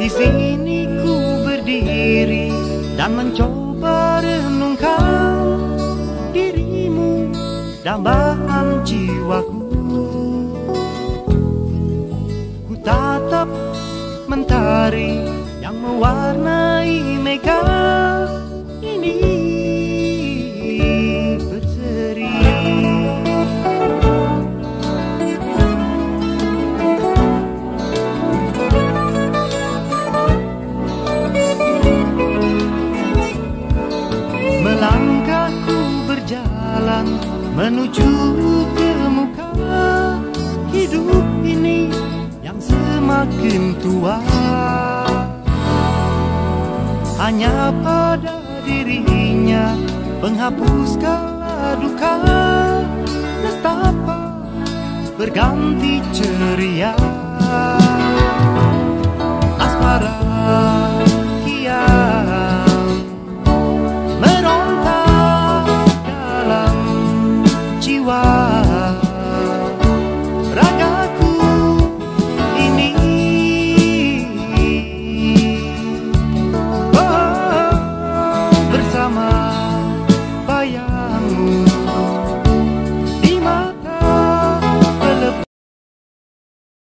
Di sini dan mencoba renungkan dirimu dambaan jiwaku ku tatap mentari yang mewarnai megah. Berjalan menuju ke muka hidup ini yang semakin tua. Hanya pada dirinya penghapus kala duka nestapa berganti ceria. Asmara